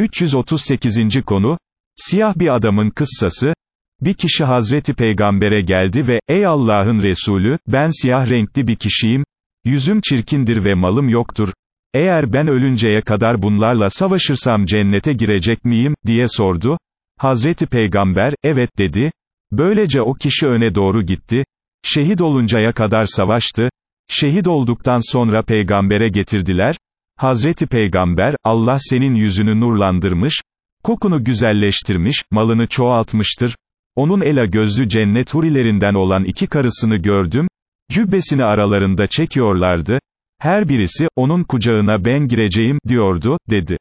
338. konu, siyah bir adamın kıssası, bir kişi Hazreti Peygamber'e geldi ve, ey Allah'ın Resulü, ben siyah renkli bir kişiyim, yüzüm çirkindir ve malım yoktur, eğer ben ölünceye kadar bunlarla savaşırsam cennete girecek miyim, diye sordu, Hazreti Peygamber, evet dedi, böylece o kişi öne doğru gitti, şehit oluncaya kadar savaştı, şehit olduktan sonra peygambere getirdiler, Hazreti Peygamber, Allah senin yüzünü nurlandırmış, kokunu güzelleştirmiş, malını çoğaltmıştır, onun ela gözlü cennet hurilerinden olan iki karısını gördüm, cübbesini aralarında çekiyorlardı, her birisi, onun kucağına ben gireceğim, diyordu, dedi.